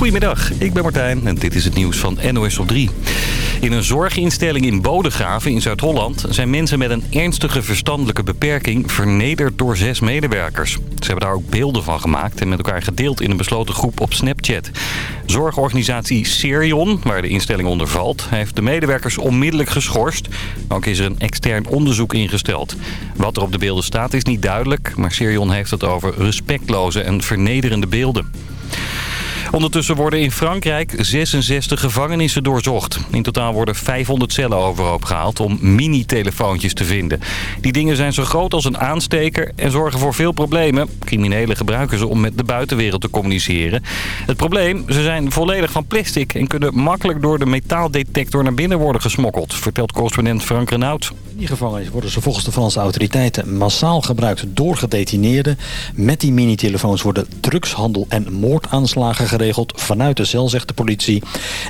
Goedemiddag, ik ben Martijn en dit is het nieuws van NOS op 3. In een zorginstelling in Bodegraven in Zuid-Holland... zijn mensen met een ernstige verstandelijke beperking vernederd door zes medewerkers. Ze hebben daar ook beelden van gemaakt en met elkaar gedeeld in een besloten groep op Snapchat. Zorgorganisatie Serion, waar de instelling onder valt... heeft de medewerkers onmiddellijk geschorst. Ook is er een extern onderzoek ingesteld. Wat er op de beelden staat is niet duidelijk... maar Serion heeft het over respectloze en vernederende beelden. Ondertussen worden in Frankrijk 66 gevangenissen doorzocht. In totaal worden 500 cellen overhoop gehaald om mini-telefoontjes te vinden. Die dingen zijn zo groot als een aansteker en zorgen voor veel problemen. Criminelen gebruiken ze om met de buitenwereld te communiceren. Het probleem, ze zijn volledig van plastic en kunnen makkelijk door de metaaldetector naar binnen worden gesmokkeld, vertelt correspondent Frank Renaud. In die gevangenis worden ze volgens de Franse autoriteiten massaal gebruikt door gedetineerden. Met die mini-telefoons worden drugshandel en moordaanslagen geregeld vanuit de cel, zegt de politie.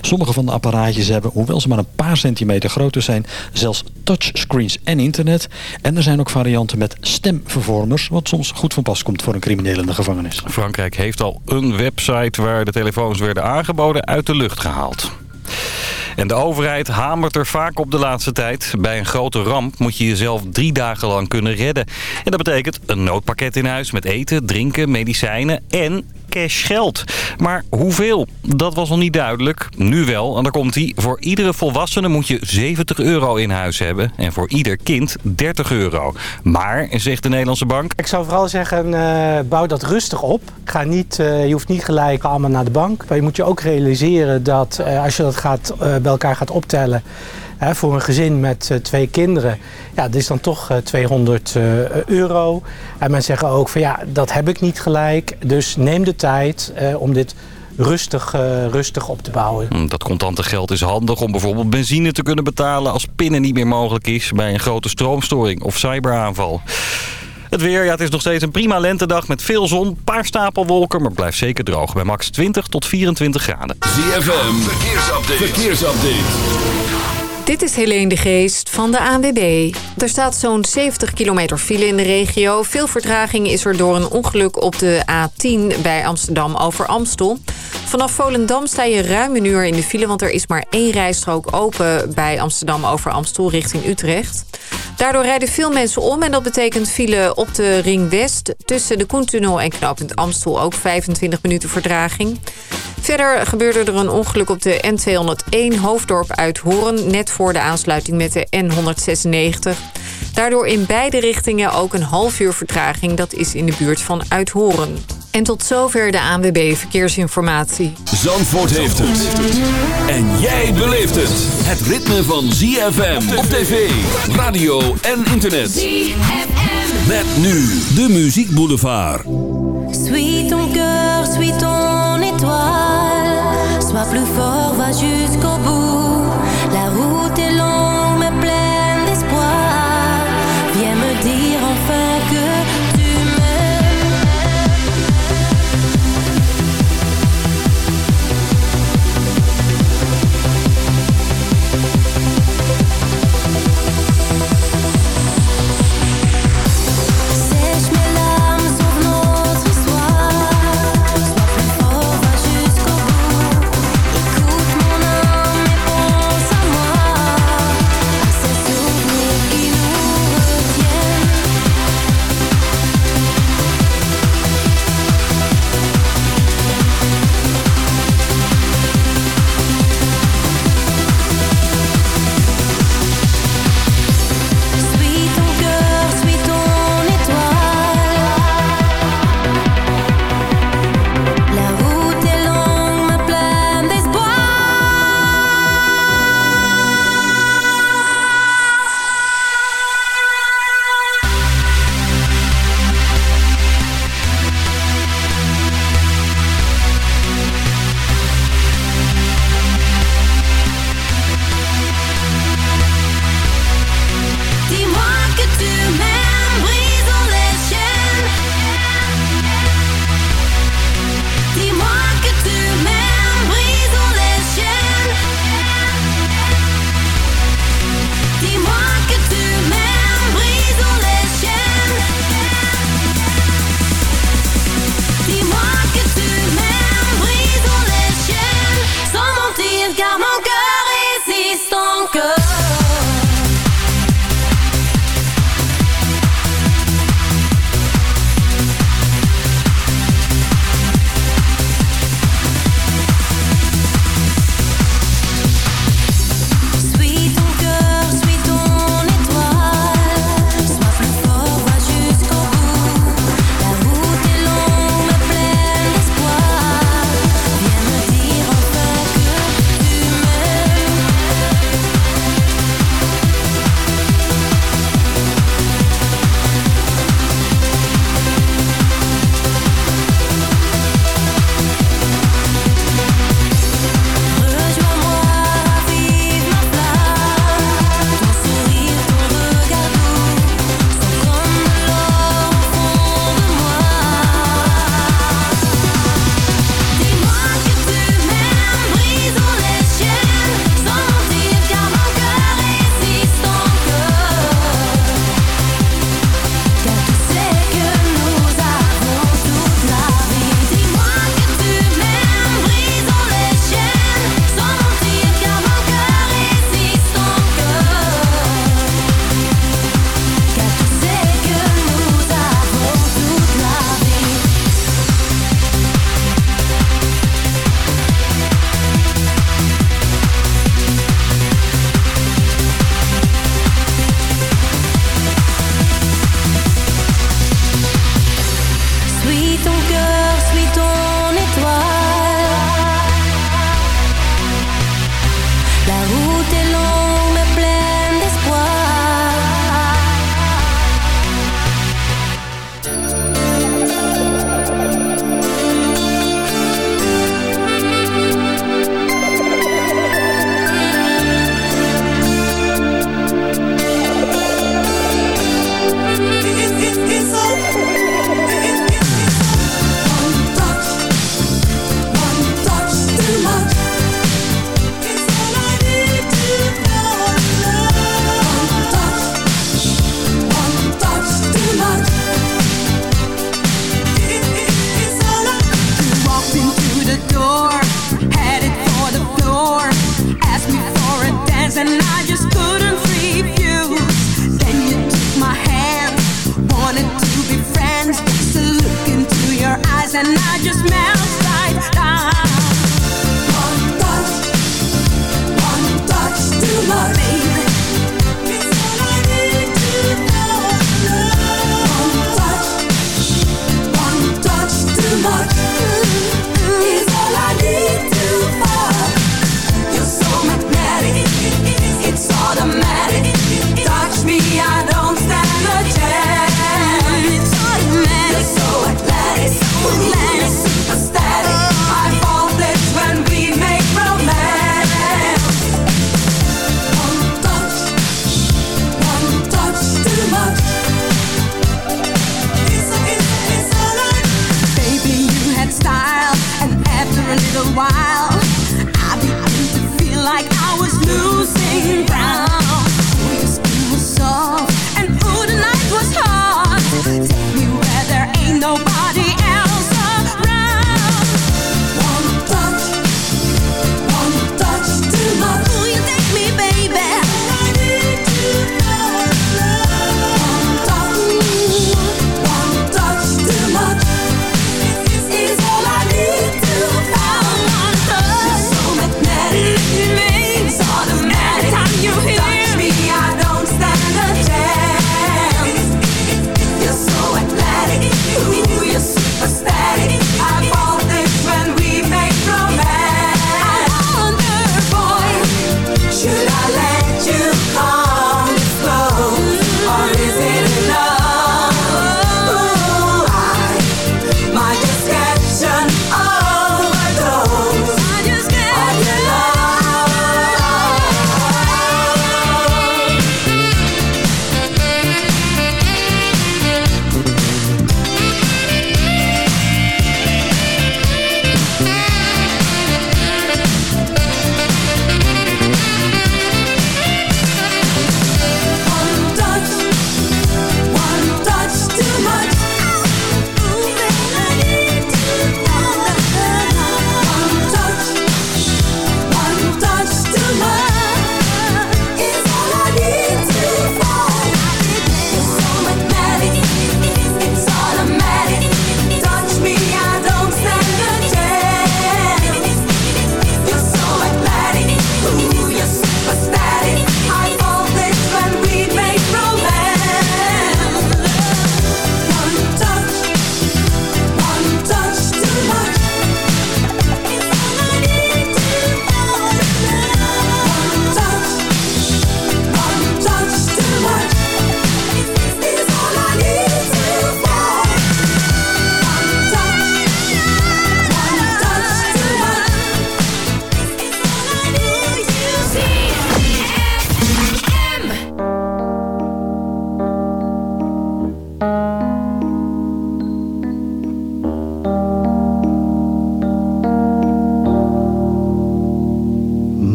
Sommige van de apparaatjes hebben, hoewel ze maar een paar centimeter groter zijn, zelfs touchscreens en internet. En er zijn ook varianten met stemvervormers, wat soms goed van pas komt voor een crimineel in de gevangenis. Frankrijk heeft al een website waar de telefoons werden aangeboden uit de lucht gehaald. En de overheid hamert er vaak op de laatste tijd. Bij een grote ramp moet je jezelf drie dagen lang kunnen redden. En dat betekent een noodpakket in huis met eten, drinken, medicijnen en cash geld. Maar hoeveel? Dat was nog niet duidelijk. Nu wel, en daar komt hij. Voor iedere volwassene moet je 70 euro in huis hebben. En voor ieder kind 30 euro. Maar, zegt de Nederlandse bank... Ik zou vooral zeggen, uh, bouw dat rustig op. Ga niet, uh, je hoeft niet gelijk allemaal naar de bank. Maar je moet je ook realiseren dat uh, als je dat gaat, bij elkaar gaat optellen... Hè, voor een gezin met uh, twee kinderen, ja, dat is dan toch uh, 200 uh, euro. En men zeggen ook van ja, dat heb ik niet gelijk. Dus neem de tijd om dit rustig, rustig op te bouwen. Dat contante geld is handig om bijvoorbeeld benzine te kunnen betalen... als pinnen niet meer mogelijk is bij een grote stroomstoring of cyberaanval. Het weer, ja, het is nog steeds een prima lentedag met veel zon, paar stapelwolken, maar blijft zeker droog. Bij max 20 tot 24 graden. ZFM, verkeersupdate. verkeersupdate. Dit is Helene de Geest van de ANWB. Er staat zo'n 70 kilometer file in de regio. Veel vertraging is er door een ongeluk op de A10 bij Amsterdam over Amstel. Vanaf Volendam sta je ruim een uur in de file... want er is maar één rijstrook open bij Amsterdam over Amstel richting Utrecht. Daardoor rijden veel mensen om en dat betekent file op de Ring West... tussen de Koentunnel en knooppunt Amstel ook 25 minuten vertraging. Verder gebeurde er een ongeluk op de N201 Hoofddorp uit Horen... net voor de aansluiting met de N196. Daardoor in beide richtingen ook een half uur vertraging. Dat is in de buurt van Uithoren. En tot zover de ANWB Verkeersinformatie. Zandvoort heeft het. En jij beleeft het. Het ritme van ZFM op tv, radio en internet. ZFM. Met nu de Muziek Boulevard. Suis ton cœur, suis ton étoile. Sois plus fort, va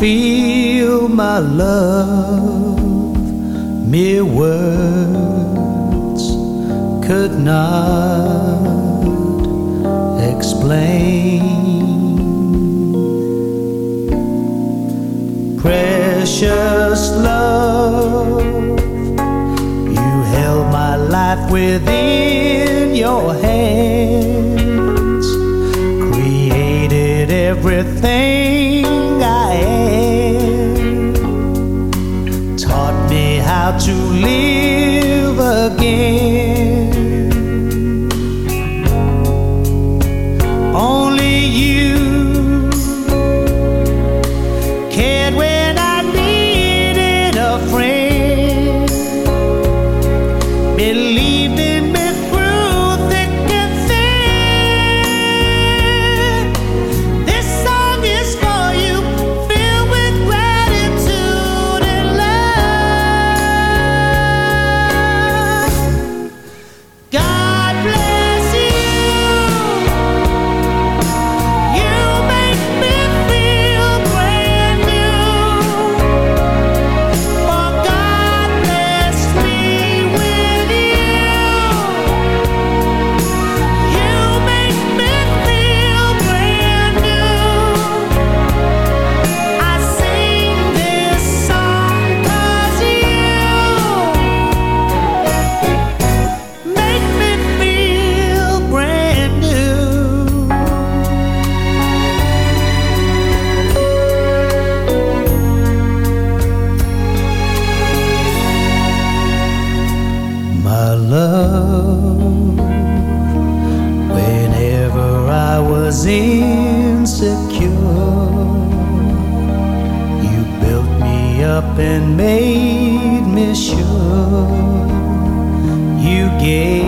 feel my love, mere words could not explain. Precious love, you held my life within your hands, created everything to live was insecure. You built me up and made me sure. You gave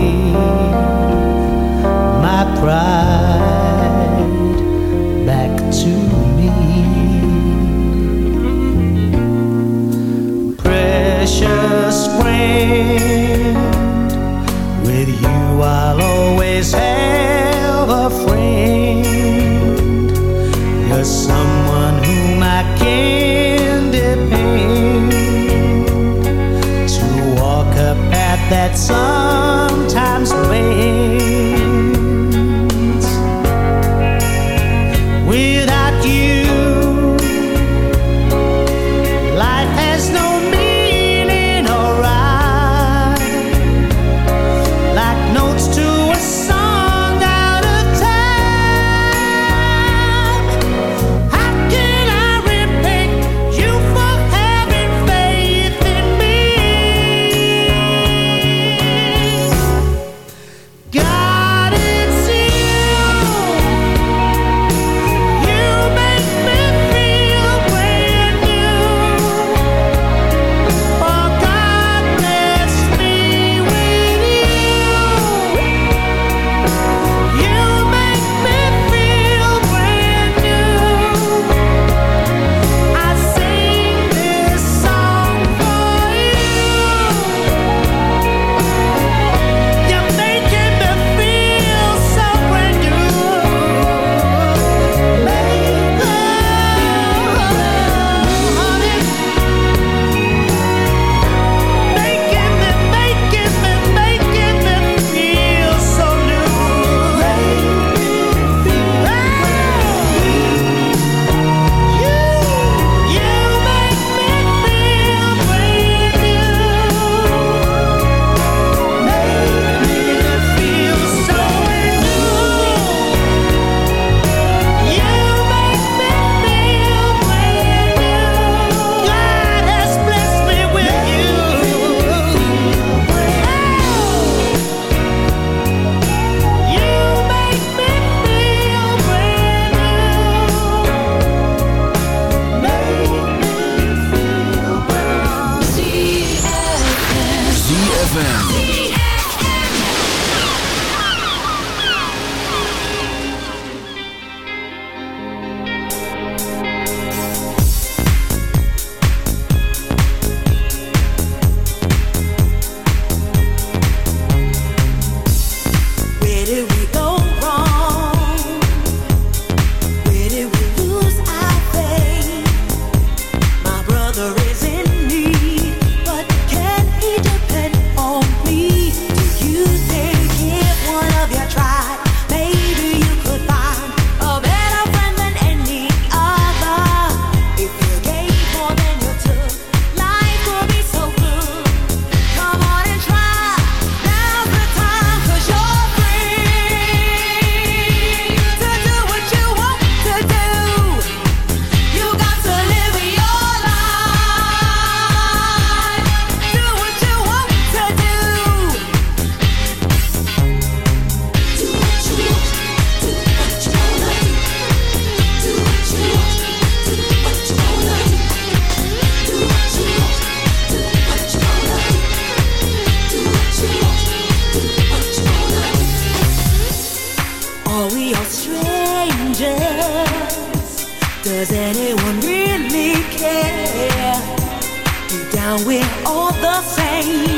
the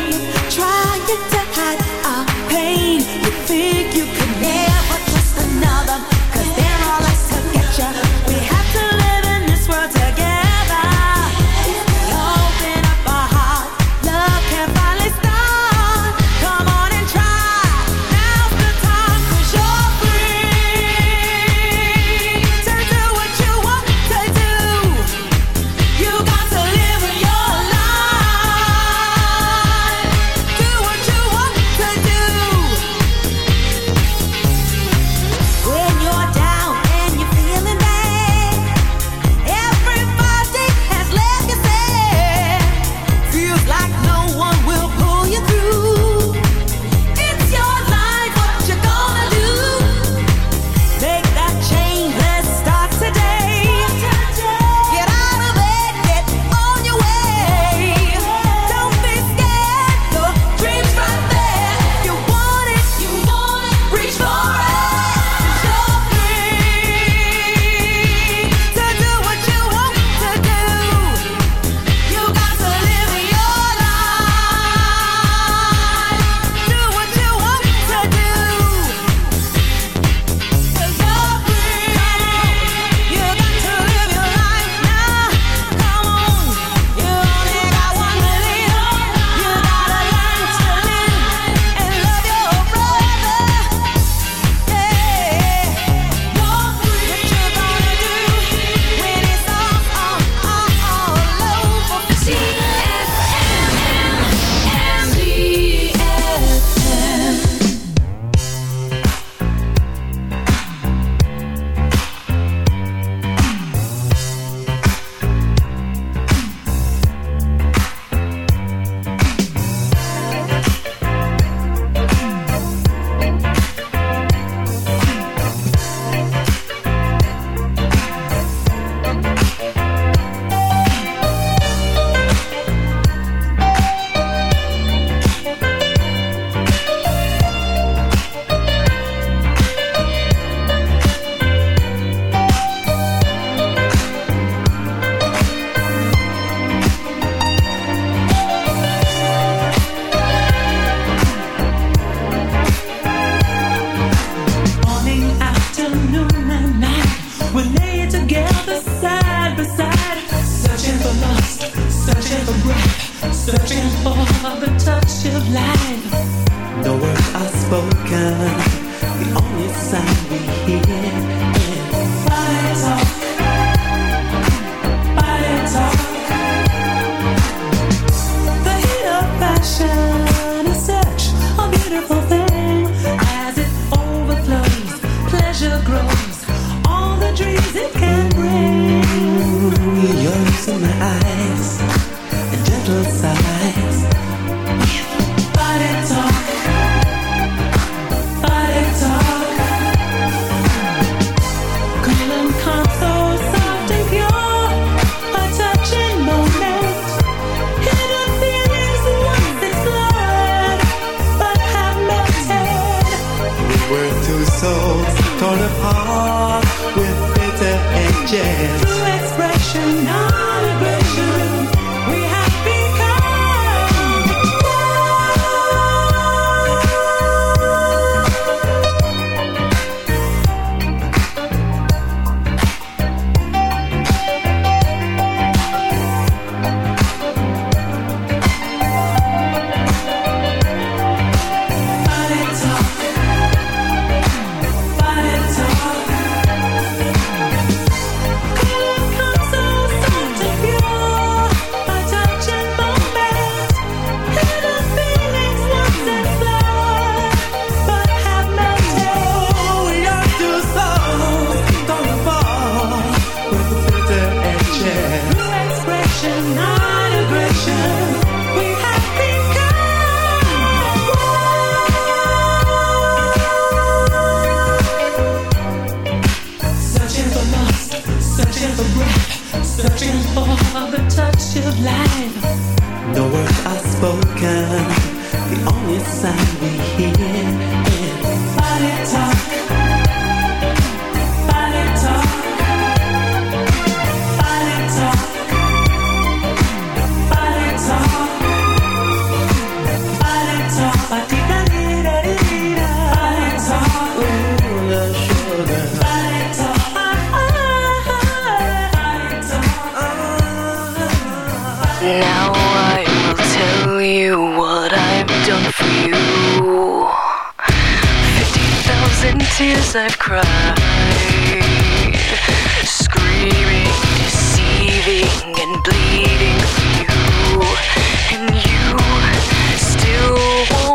Now I will tell you what I've done for you. Fifty thousand tears I've cried, screaming, deceiving, and bleeding for you, and you still won't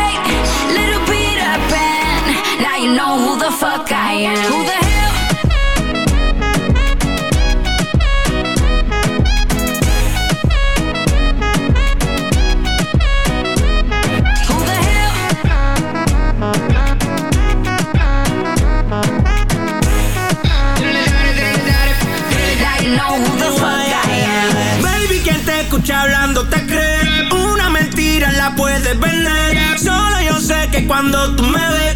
know who the fuck I am. Who the hell? Escucha hablando te cree. Una mentira la puedes vender. Solo yo sé que cuando tú me ves,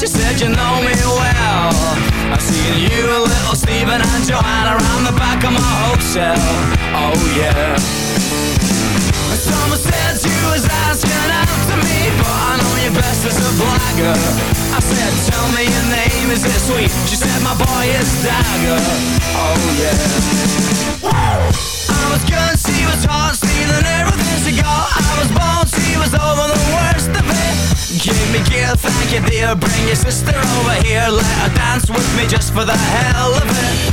She said you know me well. I've seen you, little Stephen and Joanna around the back of my hotel. Oh yeah. Someone said you was asking to me, but I know you best as a blagger. I said, tell me your name, is it sweet? She said, my boy is Dagger. Oh yeah. I was good, she was hot, stealing everything she got. I was born, she was over the worst of it. Give me gear, thank you dear. Bring your sister over here, let her dance with me just for the hell of it.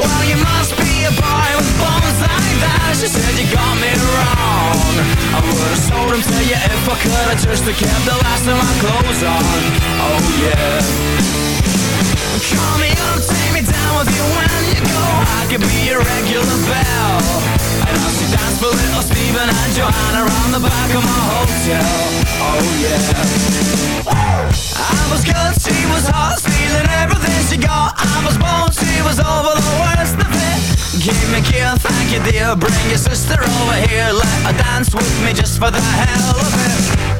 Well, you She said you got me wrong. I would've sold him to you if I could. I just kept the last of my clothes on. Oh yeah. Call me up, take me down with you when you go. I could be your regular bell. And I'll see dance for little Stephen and Joanna around the back of my hotel. Oh yeah. I was good, she was hot, stealing everything she got. I was born, she was over the worst of it. Give me a kill, thank you dear. Bring your sister over here, let her dance with me just for the hell of it.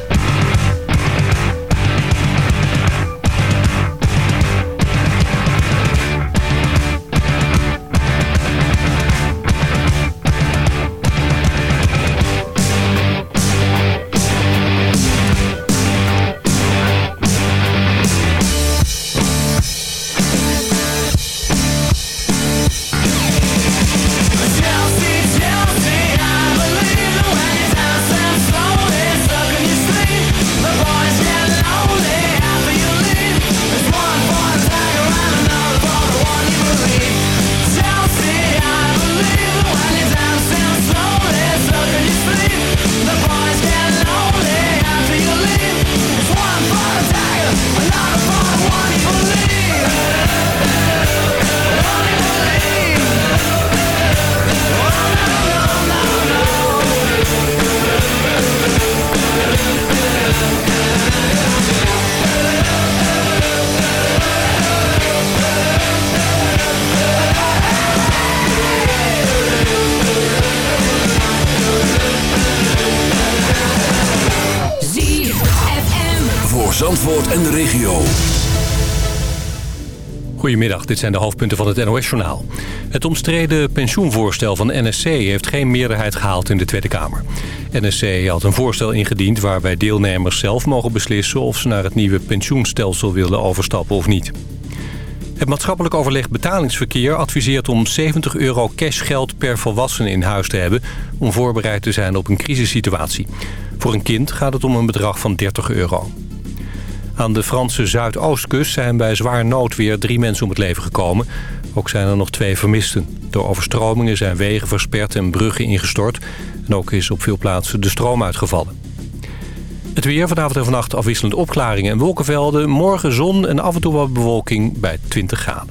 Dit zijn de hoofdpunten van het NOS-journaal. Het omstreden pensioenvoorstel van NSC heeft geen meerderheid gehaald in de Tweede Kamer. NSC had een voorstel ingediend waarbij deelnemers zelf mogen beslissen... of ze naar het nieuwe pensioenstelsel willen overstappen of niet. Het maatschappelijk overleg betalingsverkeer adviseert om 70 euro cashgeld per volwassene in huis te hebben... om voorbereid te zijn op een crisissituatie. Voor een kind gaat het om een bedrag van 30 euro. Aan de Franse Zuidoostkust zijn bij zwaar noodweer drie mensen om het leven gekomen. Ook zijn er nog twee vermisten. Door overstromingen zijn wegen versperd en bruggen ingestort. En ook is op veel plaatsen de stroom uitgevallen. Het weer vanavond en vannacht afwisselend opklaringen en wolkenvelden. Morgen zon en af en toe wat bewolking bij 20 graden.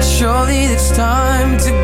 Surely it's time to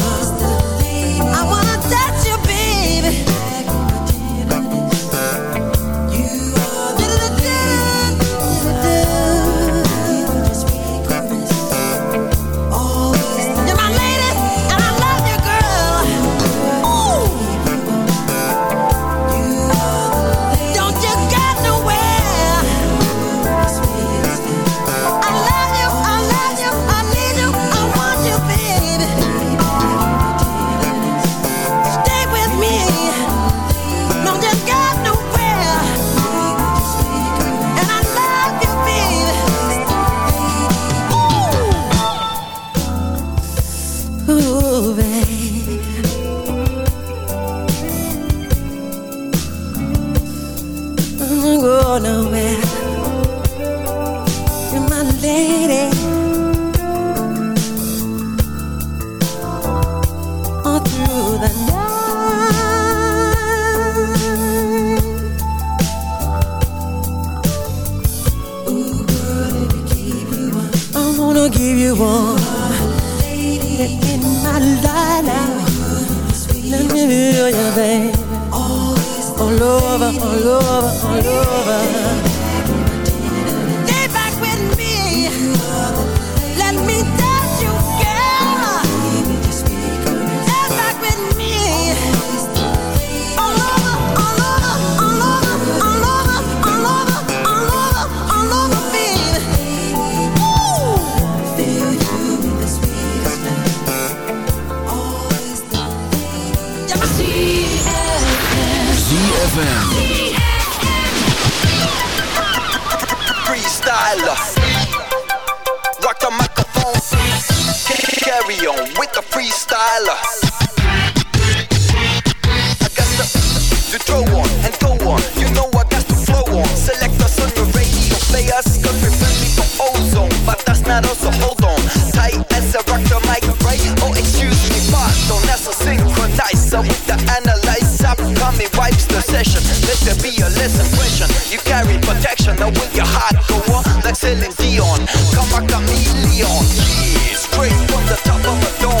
chameleon. Come a chameleon. Yeah, straight from the top of the dome.